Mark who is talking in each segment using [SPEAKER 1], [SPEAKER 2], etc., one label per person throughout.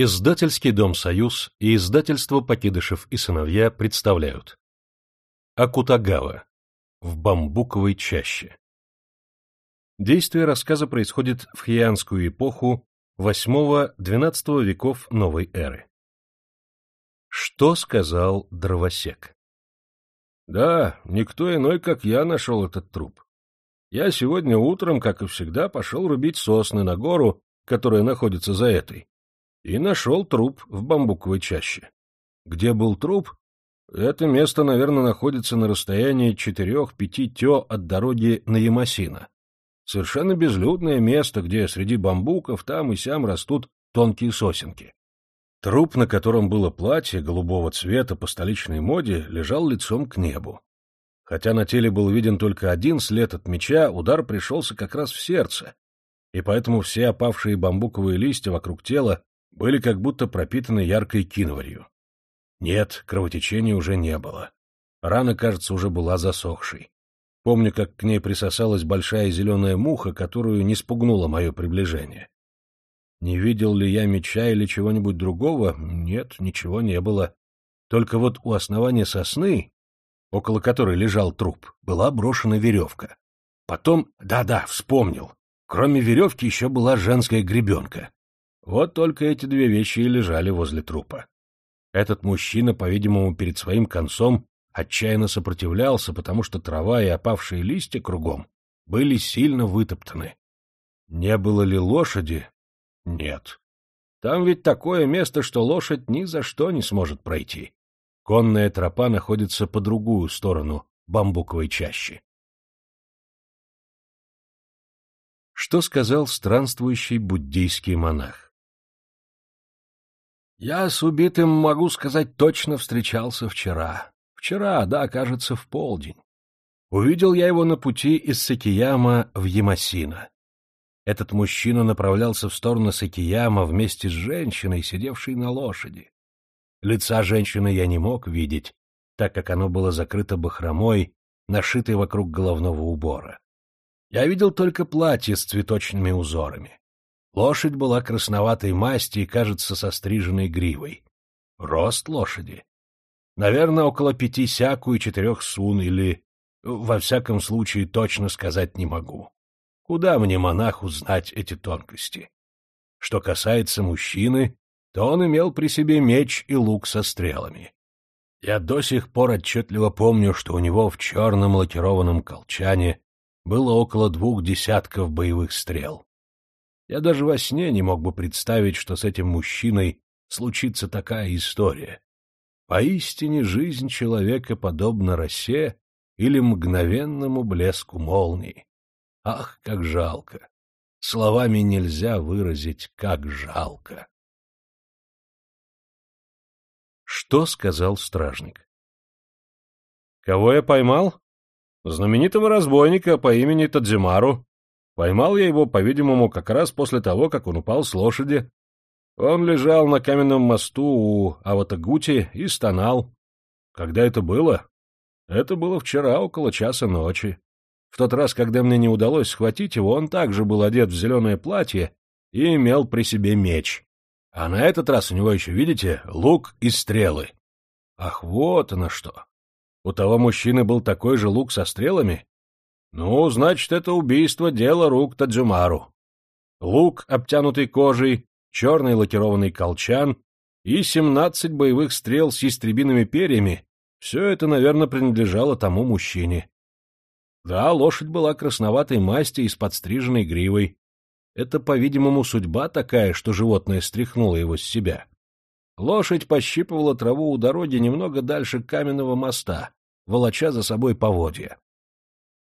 [SPEAKER 1] Издательский дом «Союз» и издательство «Покидышев и сыновья» представляют Акутагава. В бамбуковой чаще. Действие рассказа происходит в хианскую эпоху VIII-XII веков новой эры. Что сказал дровосек?
[SPEAKER 2] Да, никто иной, как я, нашел этот труп. Я сегодня утром, как и всегда, пошел рубить сосны на гору, которая находится за этой и нашел труп в бамбуковой чаще. Где был труп? Это место, наверное, находится на расстоянии четырех-пяти тё от дороги на Ямасина. Совершенно безлюдное место, где среди бамбуков там и сям растут тонкие сосенки. Труп, на котором было платье голубого цвета по столичной моде, лежал лицом к небу. Хотя на теле был виден только один след от меча, удар пришелся как раз в сердце, и поэтому все опавшие бамбуковые листья вокруг тела были как будто пропитаны яркой киноварью. Нет, кровотечения уже не было. Рана, кажется, уже была засохшей. Помню, как к ней присосалась большая зеленая муха, которую не спугнуло мое приближение. Не видел ли я меча или чего-нибудь другого? Нет, ничего не было. Только вот у основания сосны, около которой лежал труп, была брошена веревка. Потом, да-да, вспомнил. Кроме веревки еще была женская гребенка. Вот только эти две вещи и лежали возле трупа. Этот мужчина, по-видимому, перед своим концом отчаянно сопротивлялся, потому что трава и опавшие листья кругом были сильно вытоптаны. Не было ли лошади? Нет. Там ведь такое место, что лошадь ни за что не сможет пройти. Конная тропа находится по другую сторону бамбуковой чащи. Что сказал странствующий буддийский монах? Я с убитым, могу сказать, точно встречался вчера. Вчера, да, кажется, в полдень. Увидел я его на пути из Сакияма в Ямасино. Этот мужчина направлялся в сторону Сакияма вместе с женщиной, сидевшей на лошади. Лица женщины я не мог видеть, так как оно было закрыто бахромой, нашитой вокруг головного убора. Я видел только платье с цветочными узорами. Лошадь была красноватой масти и, кажется, со стриженной гривой. Рост лошади. Наверное, около пяти сяку и четырех сун, или, во всяком случае, точно сказать не могу. Куда мне, монаху, знать эти тонкости? Что касается мужчины, то он имел при себе меч и лук со стрелами. Я до сих пор отчетливо помню, что у него в черном лакированном колчане было около двух десятков боевых стрел. Я даже во сне не мог бы представить, что с этим мужчиной случится такая история. Поистине жизнь человека подобна росе или мгновенному блеску молнии. Ах, как жалко! Словами нельзя выразить, как жалко. Что сказал стражник? Кого я поймал? Знаменитого разбойника по имени Тадзимару. Поймал я его, по-видимому, как раз после того, как он упал с лошади. Он лежал на каменном мосту у Аватагути и стонал. Когда это было? Это было вчера, около часа ночи. В тот раз, когда мне не удалось схватить его, он также был одет в зеленое платье и имел при себе меч. А на этот раз у него еще, видите, лук и стрелы. Ах, вот оно что! У того мужчины был такой же лук со стрелами? Ну, значит, это убийство — дело рук Тадзюмару. Лук, обтянутый кожей, черный лакированный колчан и семнадцать боевых стрел с ястребиными перьями — все это, наверное, принадлежало тому мужчине. Да, лошадь была красноватой масти и с подстриженной гривой. Это, по-видимому, судьба такая, что животное стряхнуло его с себя. Лошадь пощипывала траву у дороги немного дальше каменного моста, волоча за собой поводья.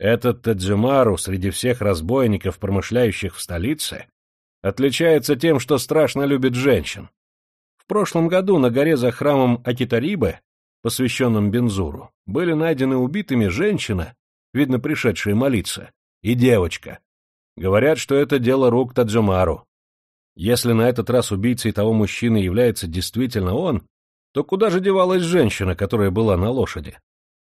[SPEAKER 2] Этот Тадзюмару среди всех разбойников, промышляющих в столице, отличается тем, что страшно любит женщин. В прошлом году на горе за храмом Акитарибе, посвященном Бензуру, были найдены убитыми женщина, видно, пришедшая молиться, и девочка. Говорят, что это дело рук Тадзюмару. Если на этот раз убийцей того мужчины является действительно он, то куда же девалась женщина, которая была на лошади?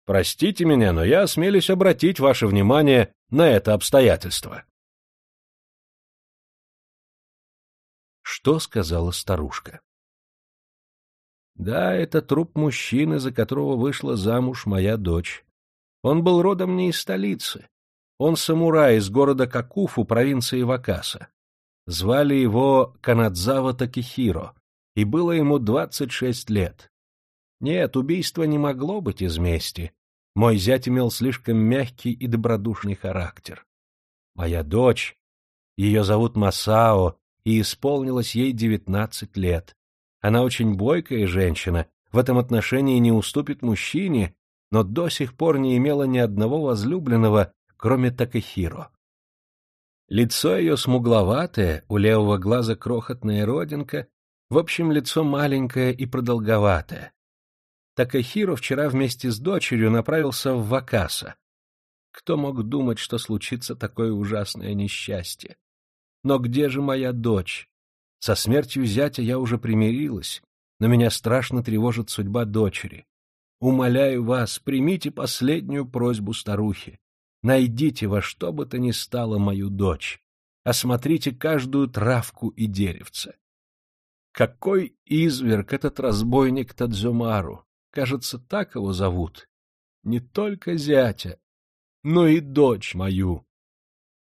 [SPEAKER 2] Простите меня, но я осмелюсь обратить ваше внимание на это обстоятельство.
[SPEAKER 1] Что сказала старушка? Да, это труп мужчины, за которого вышла замуж моя дочь. Он был родом не из столицы. Он самурай из города Какуфу, провинции Вакаса. Звали его Канадзава Такихиро, и было ему двадцать шесть лет. Нет, убийство не могло быть из мести. Мой зять имел слишком мягкий и добродушный характер. Моя дочь, ее зовут Масао, и исполнилось ей девятнадцать лет. Она очень бойкая женщина, в этом отношении не уступит мужчине, но до сих пор не имела ни одного возлюбленного, кроме Такахиро. Лицо ее смугловатое, у левого глаза крохотная родинка, в общем, лицо маленькое и продолговатое. Такахиро вчера вместе с дочерью направился в Вакаса. Кто мог думать, что случится такое ужасное несчастье? Но где же моя дочь? Со смертью зятя я уже примирилась, но меня страшно тревожит судьба дочери. Умоляю вас, примите последнюю просьбу старухи. Найдите во что бы то ни стало мою дочь. Осмотрите каждую травку и деревце. Какой изверг этот разбойник Тадзумару! Кажется, так его зовут. Не только зятя, но и дочь мою.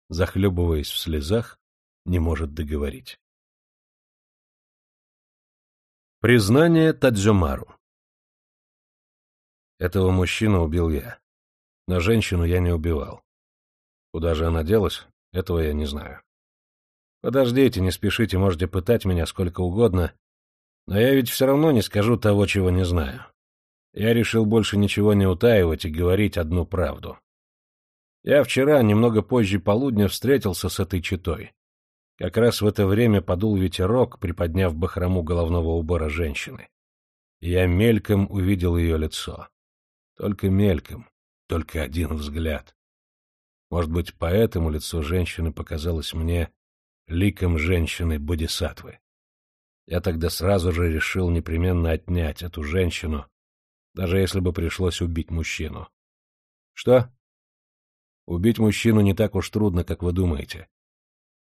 [SPEAKER 1] Захлебываясь в слезах, не может договорить. Признание Тадзюмару Этого мужчину убил я. Но женщину я не убивал. Куда же она делась, этого я не знаю. Подождите, не спешите, можете пытать меня сколько угодно, но я ведь все равно не скажу того, чего не знаю. Я решил больше ничего не утаивать и говорить одну правду. Я вчера, немного позже полудня, встретился с этой читой. Как раз в это время подул ветерок, приподняв бахрому головного убора женщины. я мельком увидел ее лицо. Только мельком, только один взгляд. Может быть, поэтому лицо женщины показалось мне ликом женщины Бодисатвы. Я тогда сразу же решил непременно отнять эту женщину, даже если бы пришлось убить мужчину. Что? Убить мужчину не так уж трудно, как вы думаете.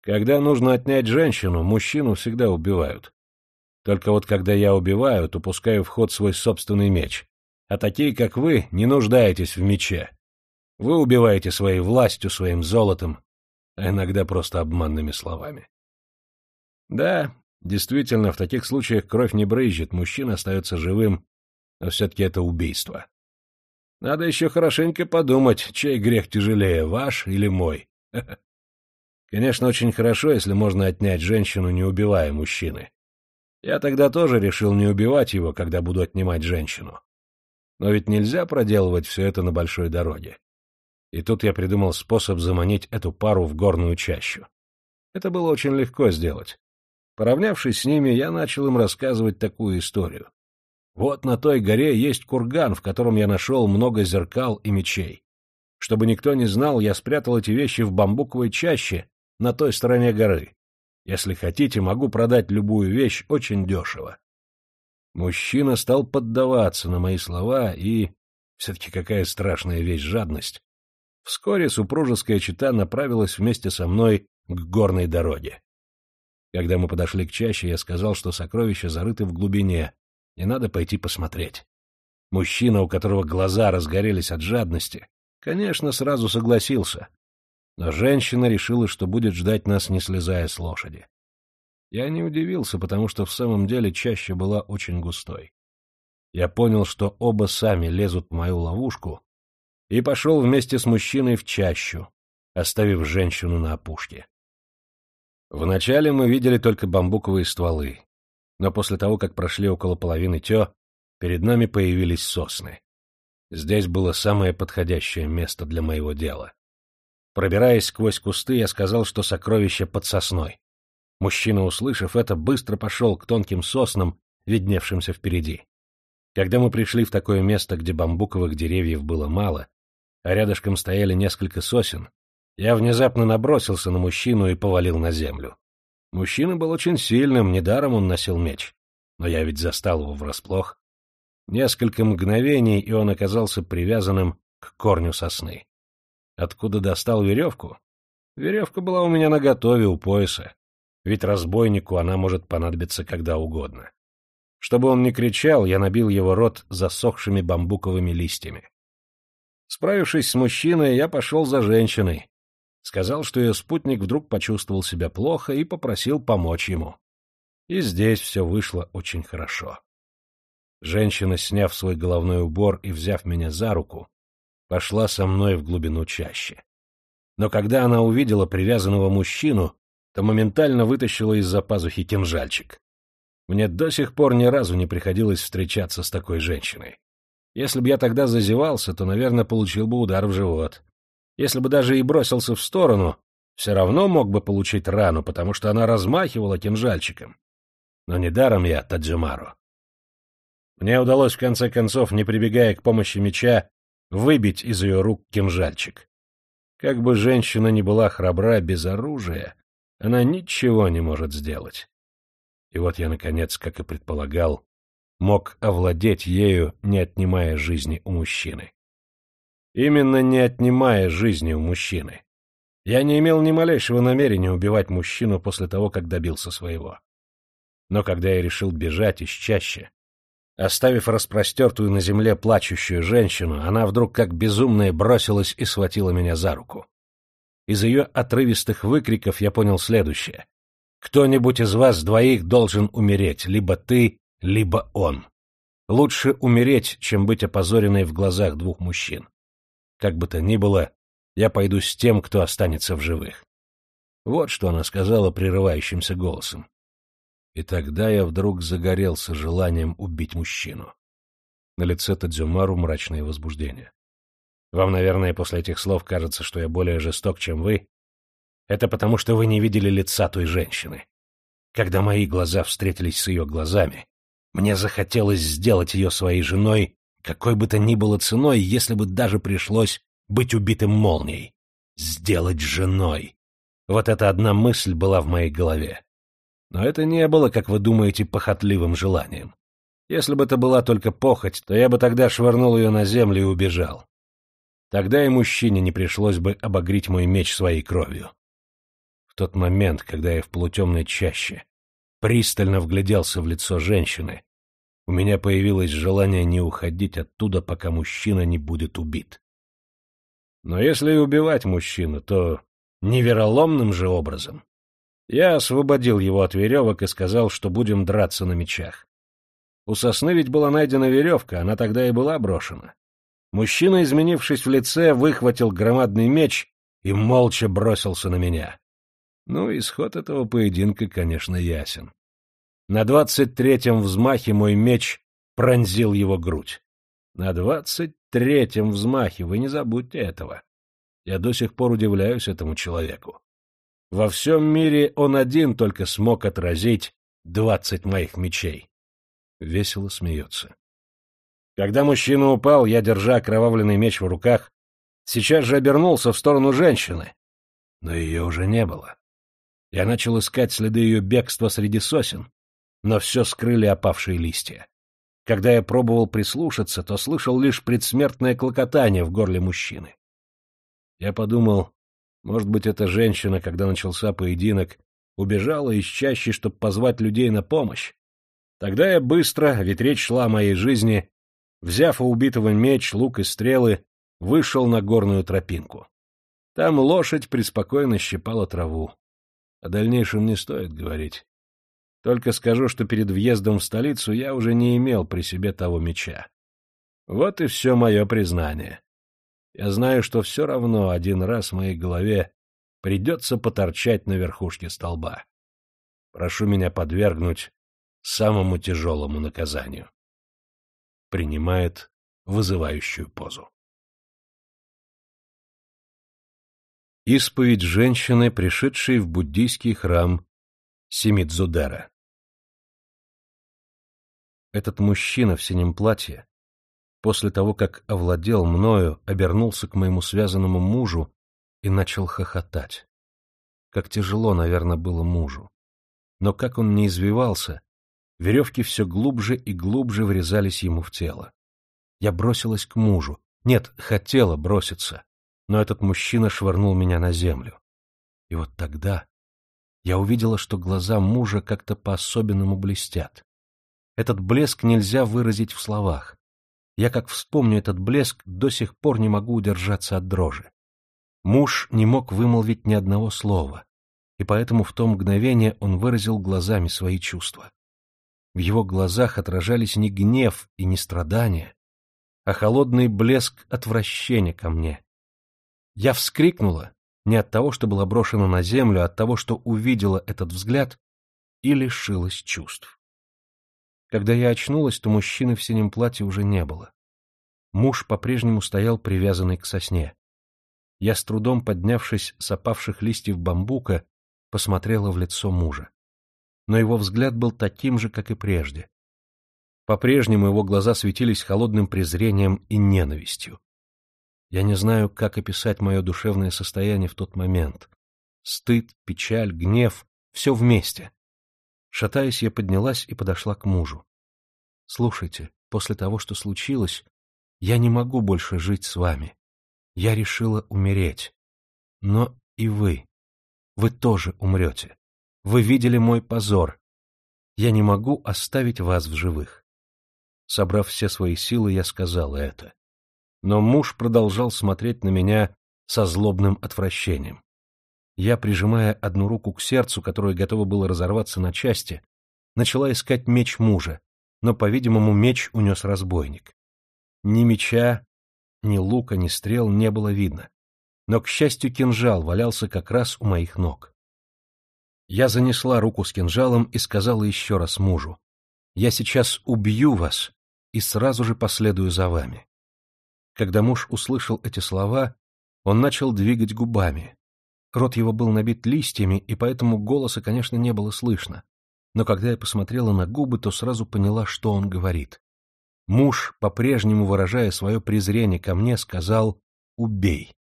[SPEAKER 1] Когда нужно отнять женщину, мужчину всегда убивают. Только вот когда я убиваю, то пускаю в ход свой собственный меч. А такие, как вы, не нуждаетесь в мече. Вы убиваете своей властью, своим золотом, а иногда просто обманными словами. Да, действительно, в таких случаях кровь не брызжет, мужчина остается живым, но все-таки это убийство. Надо еще хорошенько подумать, чей грех тяжелее, ваш или мой. Конечно, очень хорошо, если можно отнять женщину, не убивая мужчины. Я тогда тоже решил не убивать его, когда буду отнимать женщину. Но ведь нельзя проделывать все это на большой дороге. И тут я придумал способ заманить эту пару в горную чащу. Это было очень легко сделать. Поравнявшись с ними, я начал им рассказывать такую историю. Вот на той горе есть курган, в котором я нашел много зеркал и мечей. Чтобы никто не знал, я спрятал эти вещи в бамбуковой чаще на той стороне горы. Если хотите, могу продать любую вещь очень дешево. Мужчина стал поддаваться на мои слова, и... Все-таки какая страшная вещь жадность. Вскоре супружеская чита направилась вместе со мной к горной дороге. Когда мы подошли к чаще, я сказал, что сокровища зарыты в глубине, и надо пойти посмотреть. Мужчина, у которого глаза разгорелись от жадности, конечно, сразу согласился, но женщина решила, что будет ждать нас, не слезая с лошади. Я не удивился, потому что в самом деле чаще была очень густой. Я понял, что оба сами лезут в мою ловушку, и пошел вместе с мужчиной в чащу, оставив женщину на опушке. Вначале мы видели только бамбуковые стволы, но после того, как прошли около половины тё, перед нами появились сосны. Здесь было самое подходящее место для моего дела. Пробираясь сквозь кусты, я сказал, что сокровище под сосной. Мужчина, услышав это, быстро пошел к тонким соснам, видневшимся впереди. Когда мы пришли в такое место, где бамбуковых деревьев было мало, а рядышком стояли несколько сосен, я внезапно набросился на мужчину и повалил на землю. Мужчина был очень сильным, недаром он носил меч. Но я ведь застал его врасплох. Несколько мгновений, и он оказался привязанным к корню сосны. Откуда достал веревку? Веревка была у меня наготове у пояса. ведь разбойнику она может понадобиться когда угодно. Чтобы он не кричал, я набил его рот засохшими бамбуковыми листьями. Справившись с мужчиной, я пошел за женщиной. Сказал, что ее спутник вдруг почувствовал себя плохо и попросил помочь ему. И здесь все вышло очень хорошо. Женщина, сняв свой головной убор и взяв меня за руку, пошла со мной в глубину чащи. Но когда она увидела привязанного мужчину, то моментально вытащила из-за пазухи кинжальчик. Мне до сих пор ни разу не приходилось встречаться с такой женщиной. Если бы я тогда зазевался, то, наверное, получил бы удар в живот. Если бы даже и бросился в сторону, все равно мог бы получить рану, потому что она размахивала кинжальчиком. Но недаром я Таджимару. Мне удалось, в конце концов, не прибегая к помощи меча, выбить из ее рук кинжальчик. Как бы женщина ни была храбра без оружия, она ничего не может сделать. И вот я, наконец, как и предполагал, мог овладеть ею, не отнимая жизни у мужчины. Именно не отнимая жизни у мужчины. Я не имел ни малейшего намерения убивать мужчину после того, как добился своего. Но когда я решил бежать из чаще, оставив распростертую на земле плачущую женщину, она вдруг как безумная бросилась и схватила меня за руку. Из ее отрывистых выкриков я понял следующее. Кто-нибудь из вас двоих должен умереть, либо ты, либо он. Лучше умереть, чем быть опозоренной в глазах двух мужчин. Как бы то ни было, я пойду с тем, кто останется в живых. Вот что она сказала прерывающимся голосом. И тогда я вдруг загорелся желанием убить мужчину. На лице Тадзюмару мрачное возбуждение. Вам, наверное, после этих слов кажется, что я более жесток, чем вы. Это потому, что вы не видели лица той женщины. Когда мои глаза встретились с ее глазами, мне захотелось сделать ее своей женой, какой бы то ни было ценой, если бы даже пришлось быть убитым молнией. Сделать женой. Вот эта одна мысль была в моей голове. Но это не было, как вы думаете, похотливым желанием. Если бы это была только похоть, то я бы тогда швырнул ее на землю и убежал. Тогда и мужчине не пришлось бы обогреть мой меч своей кровью. В тот момент, когда я в полутемной чаще пристально вгляделся в лицо женщины, у меня появилось желание не уходить оттуда, пока мужчина не будет убит. Но если и убивать мужчину, то невероломным же образом. Я освободил его от веревок и сказал, что будем драться на мечах. У сосны ведь была найдена веревка, она тогда и была брошена. Мужчина, изменившись в лице, выхватил громадный меч и молча бросился на меня. Ну, исход этого поединка, конечно, ясен. На двадцать третьем взмахе мой меч пронзил его грудь. На двадцать третьем взмахе, вы не забудьте этого. Я до сих пор удивляюсь этому человеку. Во всем мире он один только смог отразить двадцать моих мечей. Весело смеется. Когда мужчина упал, я, держа окровавленный меч в руках, сейчас же обернулся в сторону женщины. Но ее уже не было. Я начал искать следы ее бегства среди сосен, но все скрыли опавшие листья. Когда я пробовал прислушаться, то слышал лишь предсмертное клокотание в горле мужчины. Я подумал, может быть, эта женщина, когда начался поединок, убежала из чащи, чтобы позвать людей на помощь. Тогда я быстро, ведь речь шла о моей жизни, Взяв у убитого меч, лук и стрелы, вышел на горную тропинку. Там лошадь преспокойно щипала траву. О дальнейшем не стоит говорить. Только скажу, что перед въездом в столицу я уже не имел при себе того меча. Вот и все мое признание. Я знаю, что все равно один раз в моей голове придется поторчать на верхушке столба. Прошу меня подвергнуть самому тяжелому наказанию принимает вызывающую позу. Исповедь женщины, пришедшей в буддийский храм Симидзудера. Этот мужчина в синем платье, после того, как овладел мною, обернулся к моему связанному мужу и начал хохотать. Как тяжело, наверное, было мужу. Но как он не извивался, Веревки все глубже и глубже врезались ему в тело. Я бросилась к мужу. Нет, хотела броситься. Но этот мужчина швырнул меня на землю. И вот тогда я увидела, что глаза мужа как-то по-особенному блестят. Этот блеск нельзя выразить в словах. Я, как вспомню этот блеск, до сих пор не могу удержаться от дрожи. Муж не мог вымолвить ни одного слова, и поэтому в то мгновение он выразил глазами свои чувства. В его глазах отражались не гнев и не страдания, а холодный блеск отвращения ко мне. Я вскрикнула не от того, что была брошена на землю, а от того, что увидела этот взгляд и лишилась чувств. Когда я очнулась, то мужчины в синем платье уже не было. Муж по-прежнему стоял привязанный к сосне. Я с трудом, поднявшись с опавших листьев бамбука, посмотрела в лицо мужа. Но его взгляд был таким же, как и прежде. По-прежнему его глаза светились холодным презрением и ненавистью. Я не знаю, как описать мое душевное состояние в тот момент. Стыд, печаль, гнев — все вместе. Шатаясь, я поднялась и подошла к мужу. «Слушайте, после того, что случилось, я не могу больше жить с вами. Я решила умереть. Но и вы. Вы тоже умрете. Вы видели мой позор. Я не могу оставить вас в живых». Собрав все свои силы, я сказала это. Но муж продолжал смотреть на меня со злобным отвращением. Я, прижимая одну руку к сердцу, которое готово было разорваться на части, начала искать меч мужа, но, по-видимому, меч унес разбойник. Ни меча, ни лука, ни стрел не было видно. Но, к счастью, кинжал валялся как раз у моих ног. Я занесла руку с кинжалом и сказала еще раз мужу, «Я сейчас убью вас и сразу же последую за вами». Когда муж услышал эти слова, он начал двигать губами, Рот его был набит листьями, и поэтому голоса, конечно, не было слышно. Но когда я посмотрела на губы, то сразу поняла, что он говорит. Муж, по-прежнему выражая свое презрение ко мне, сказал «убей».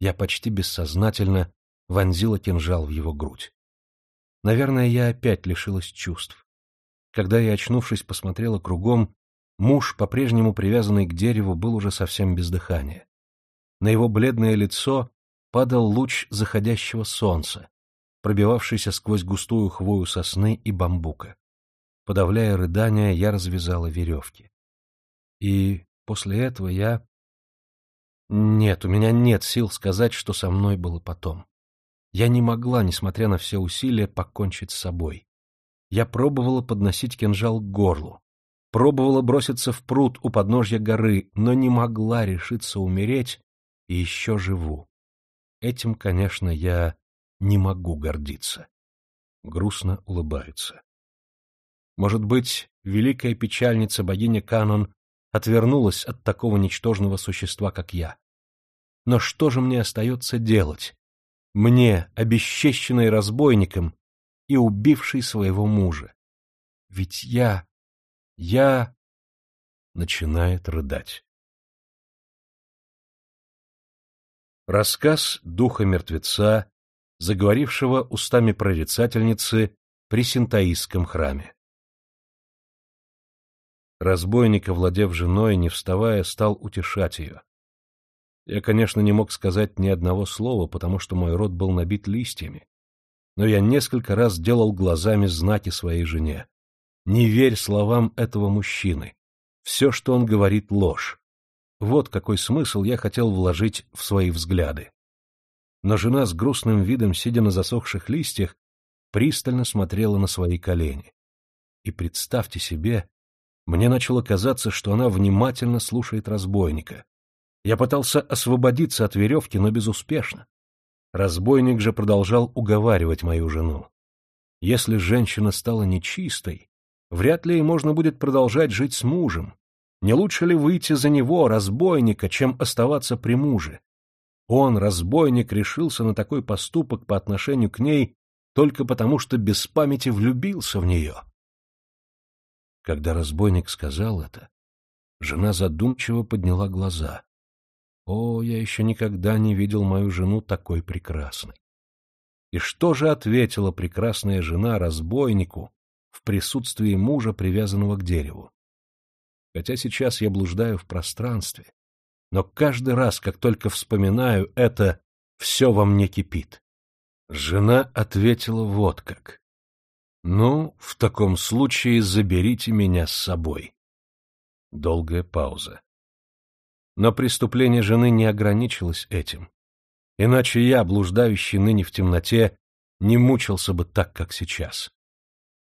[SPEAKER 1] Я почти бессознательно вонзила кинжал в его грудь. Наверное, я опять лишилась чувств. Когда я, очнувшись, посмотрела кругом, муж, по-прежнему привязанный к дереву, был уже совсем без дыхания. На его бледное лицо падал луч заходящего солнца, пробивавшийся сквозь густую хвою сосны и бамбука. Подавляя рыдания, я развязала веревки. И после этого я... Нет, у меня нет сил сказать, что со мной было потом. Я не могла, несмотря на все усилия, покончить с собой. Я пробовала подносить кинжал к горлу, пробовала броситься в пруд у подножья горы, но не могла решиться умереть, и еще живу. Этим, конечно, я не могу гордиться. Грустно улыбается. Может быть, великая печальница богиня Канон отвернулась от такого ничтожного существа, как я. Но что же мне остается делать? Мне, обесчещенной разбойником и убившей своего мужа. Ведь я... я... Начинает рыдать. Рассказ духа мертвеца, заговорившего устами прорицательницы при Синтаистском храме. Разбойник, овладев женой, не вставая, стал утешать ее. Я, конечно, не мог сказать ни одного слова, потому что мой рот был набит листьями, но я несколько раз делал глазами знаки своей жене. Не верь словам этого мужчины. Все, что он говорит, ложь. Вот какой смысл я хотел вложить в свои взгляды. Но жена с грустным видом, сидя на засохших листьях, пристально смотрела на свои колени. И представьте себе, мне начало казаться, что она внимательно слушает разбойника. Я пытался освободиться от веревки, но безуспешно. Разбойник же продолжал уговаривать мою жену. Если женщина стала нечистой, вряд ли можно будет продолжать жить с мужем, не лучше ли выйти за него, разбойника, чем оставаться при муже? Он, разбойник, решился на такой поступок по отношению к ней только потому, что без памяти влюбился в нее. Когда разбойник сказал это, жена задумчиво подняла глаза. О, я еще никогда не видел мою жену такой прекрасной. И что же ответила прекрасная жена разбойнику в присутствии мужа, привязанного к дереву? хотя сейчас я блуждаю в пространстве, но каждый раз, как только вспоминаю это, все во мне кипит. Жена ответила вот как. «Ну, в таком случае заберите меня с собой». Долгая пауза. Но преступление жены не ограничилось этим. Иначе я, блуждающий ныне в темноте, не мучился бы так, как сейчас.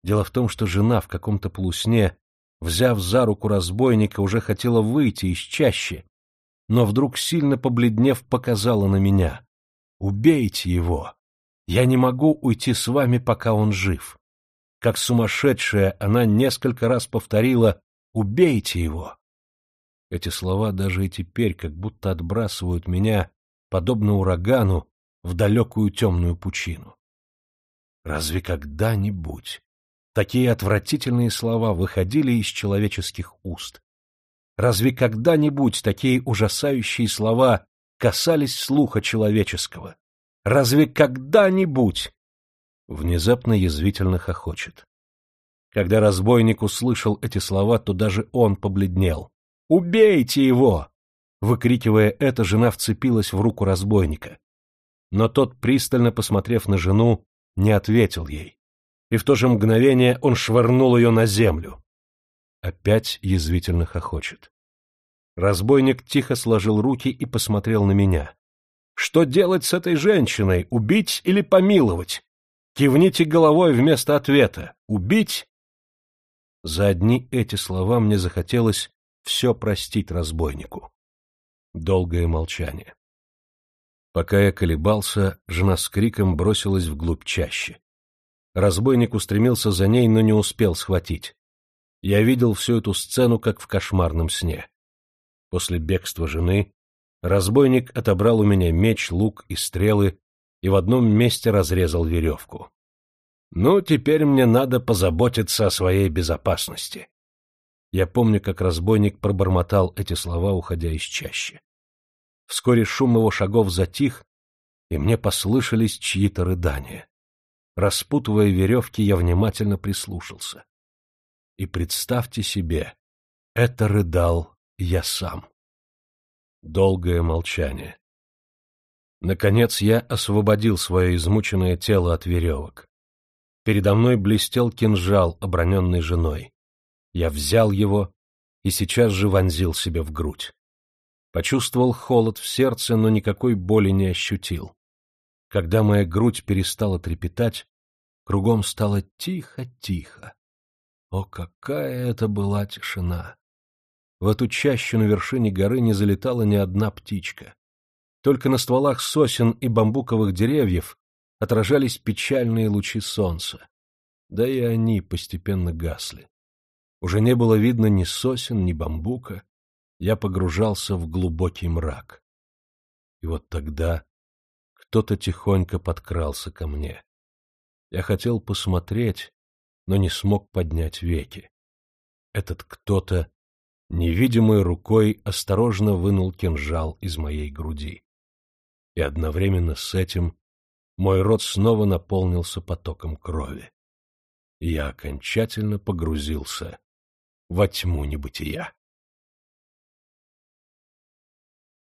[SPEAKER 1] Дело в том, что жена в каком-то полусне, взяв за руку разбойника, уже хотела выйти из чащи, но вдруг, сильно побледнев, показала на меня. «Убейте его! Я не могу уйти с вами, пока он жив!» Как сумасшедшая, она несколько раз повторила «Убейте его!» Эти слова даже и теперь как будто отбрасывают меня, подобно урагану, в далекую темную пучину. Разве когда-нибудь такие отвратительные слова выходили из человеческих уст? Разве когда-нибудь такие ужасающие слова касались слуха человеческого? Разве когда-нибудь? Внезапно язвительно хохочет. Когда разбойник услышал эти слова, то даже он побледнел. «Убейте его!» Выкрикивая это, жена вцепилась в руку разбойника. Но тот, пристально посмотрев на жену, не ответил ей. И в то же мгновение он швырнул ее на землю. Опять язвительно хохочет. Разбойник тихо сложил руки и посмотрел на меня. «Что делать с этой женщиной? Убить или помиловать? Кивните головой вместо ответа. Убить?» За одни эти слова мне захотелось все простить разбойнику. Долгое молчание. Пока я колебался, жена с криком бросилась вглубь чаще. Разбойник устремился за ней, но не успел схватить. Я видел всю эту сцену, как в кошмарном сне. После бегства жены разбойник отобрал у меня меч, лук и стрелы и в одном месте разрезал веревку. Ну, теперь мне надо позаботиться о своей безопасности. Я помню, как разбойник пробормотал эти слова, уходя из чащи. Вскоре шум его шагов затих, и мне послышались чьи-то рыдания. Распутывая веревки, я внимательно прислушался. И представьте себе, это рыдал я сам. Долгое молчание. Наконец я освободил свое измученное тело от веревок. Передо мной блестел кинжал, оброненный женой. Я взял его и сейчас же вонзил себе в грудь. Почувствовал холод в сердце, но никакой боли не ощутил. Когда моя грудь перестала трепетать, кругом стало тихо-тихо. О, какая это была тишина! В эту чащу на вершине горы не залетала ни одна птичка. Только на стволах сосен и бамбуковых деревьев отражались печальные лучи солнца. Да и они постепенно гасли. Уже не было видно ни сосен, ни бамбука, я погружался в глубокий мрак. И вот тогда кто-то тихонько подкрался ко мне. Я хотел посмотреть, но не смог поднять веки. Этот кто-то невидимой рукой осторожно вынул кинжал из моей груди. И одновременно с этим мой рот снова наполнился потоком крови. Я окончательно погрузился во тьму небытия.